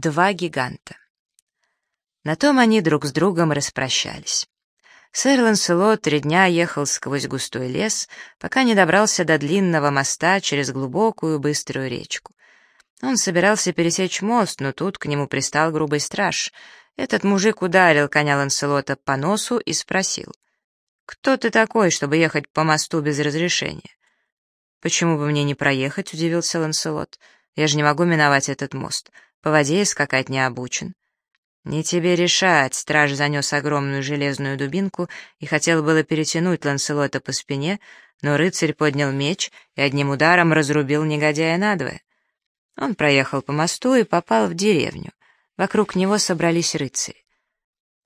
Два гиганта. На том они друг с другом распрощались. Сэр Ланселот три дня ехал сквозь густой лес, пока не добрался до длинного моста через глубокую быструю речку. Он собирался пересечь мост, но тут к нему пристал грубый страж. Этот мужик ударил коня Ланселота по носу и спросил, «Кто ты такой, чтобы ехать по мосту без разрешения?» «Почему бы мне не проехать?» — удивился Ланселот. «Я же не могу миновать этот мост. По воде скакать не обучен». «Не тебе решать!» — страж занес огромную железную дубинку и хотел было перетянуть Ланселота по спине, но рыцарь поднял меч и одним ударом разрубил негодяя надвое. Он проехал по мосту и попал в деревню. Вокруг него собрались рыцари.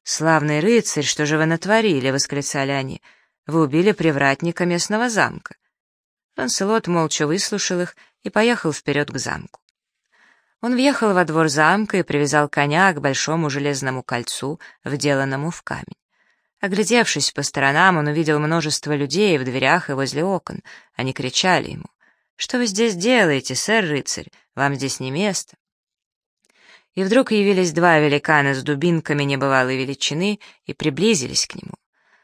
«Славный рыцарь, что же вы натворили?» — восклицали они. «Вы убили привратника местного замка». Ланселот молча выслушал их и поехал вперед к замку. Он въехал во двор замка и привязал коня к большому железному кольцу, вделанному в камень. Оглядевшись по сторонам, он увидел множество людей в дверях и возле окон. Они кричали ему. «Что вы здесь делаете, сэр-рыцарь? Вам здесь не место». И вдруг явились два великана с дубинками небывалой величины и приблизились к нему.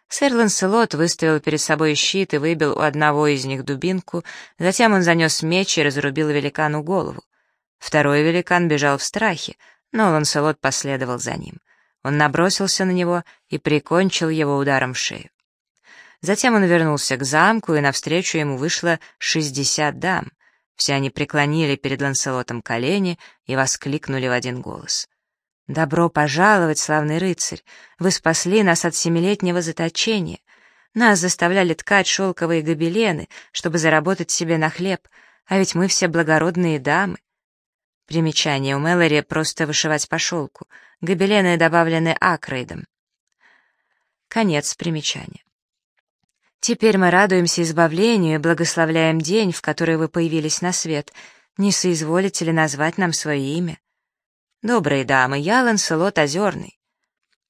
Сэр Ланселот выставил перед собой щит и выбил у одного из них дубинку, затем он занес меч и разрубил великану голову. Второй великан бежал в страхе, но Ланселот последовал за ним. Он набросился на него и прикончил его ударом в шею. Затем он вернулся к замку, и навстречу ему вышло шестьдесят дам. Все они преклонили перед Ланселотом колени и воскликнули в один голос. «Добро пожаловать, славный рыцарь! Вы спасли нас от семилетнего заточения. Нас заставляли ткать шелковые гобелены, чтобы заработать себе на хлеб, а ведь мы все благородные дамы. Примечание у Мэлори просто вышивать по шелку. Гобелены добавлены акрейдом. Конец примечания. Теперь мы радуемся избавлению и благословляем день, в который вы появились на свет. Не соизволите ли назвать нам свое имя? Добрые дамы, я Ланселот Озерный.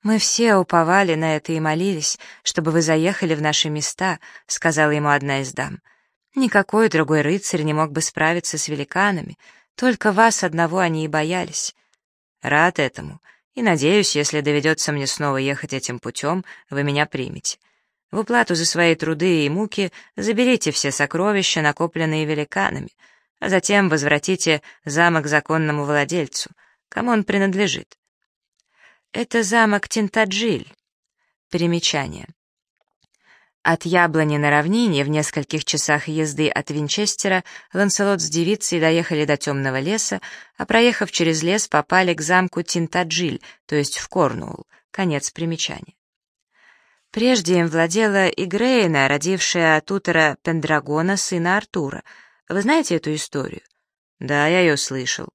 Мы все уповали на это и молились, чтобы вы заехали в наши места, сказала ему одна из дам. Никакой другой рыцарь не мог бы справиться с великанами — только вас одного они и боялись. Рад этому, и надеюсь, если доведется мне снова ехать этим путем, вы меня примете. В уплату за свои труды и муки заберите все сокровища, накопленные великанами, а затем возвратите замок законному владельцу, кому он принадлежит. Это замок Тинтаджиль. Примечание. От яблони на равнине, в нескольких часах езды от Винчестера, Ланселот с девицей доехали до темного леса, а проехав через лес, попали к замку Тинтаджиль, то есть в Корнуолл. Конец примечания. Прежде им владела Игрейна, родившая от утра Пендрагона, сына Артура. Вы знаете эту историю? Да, я ее слышал.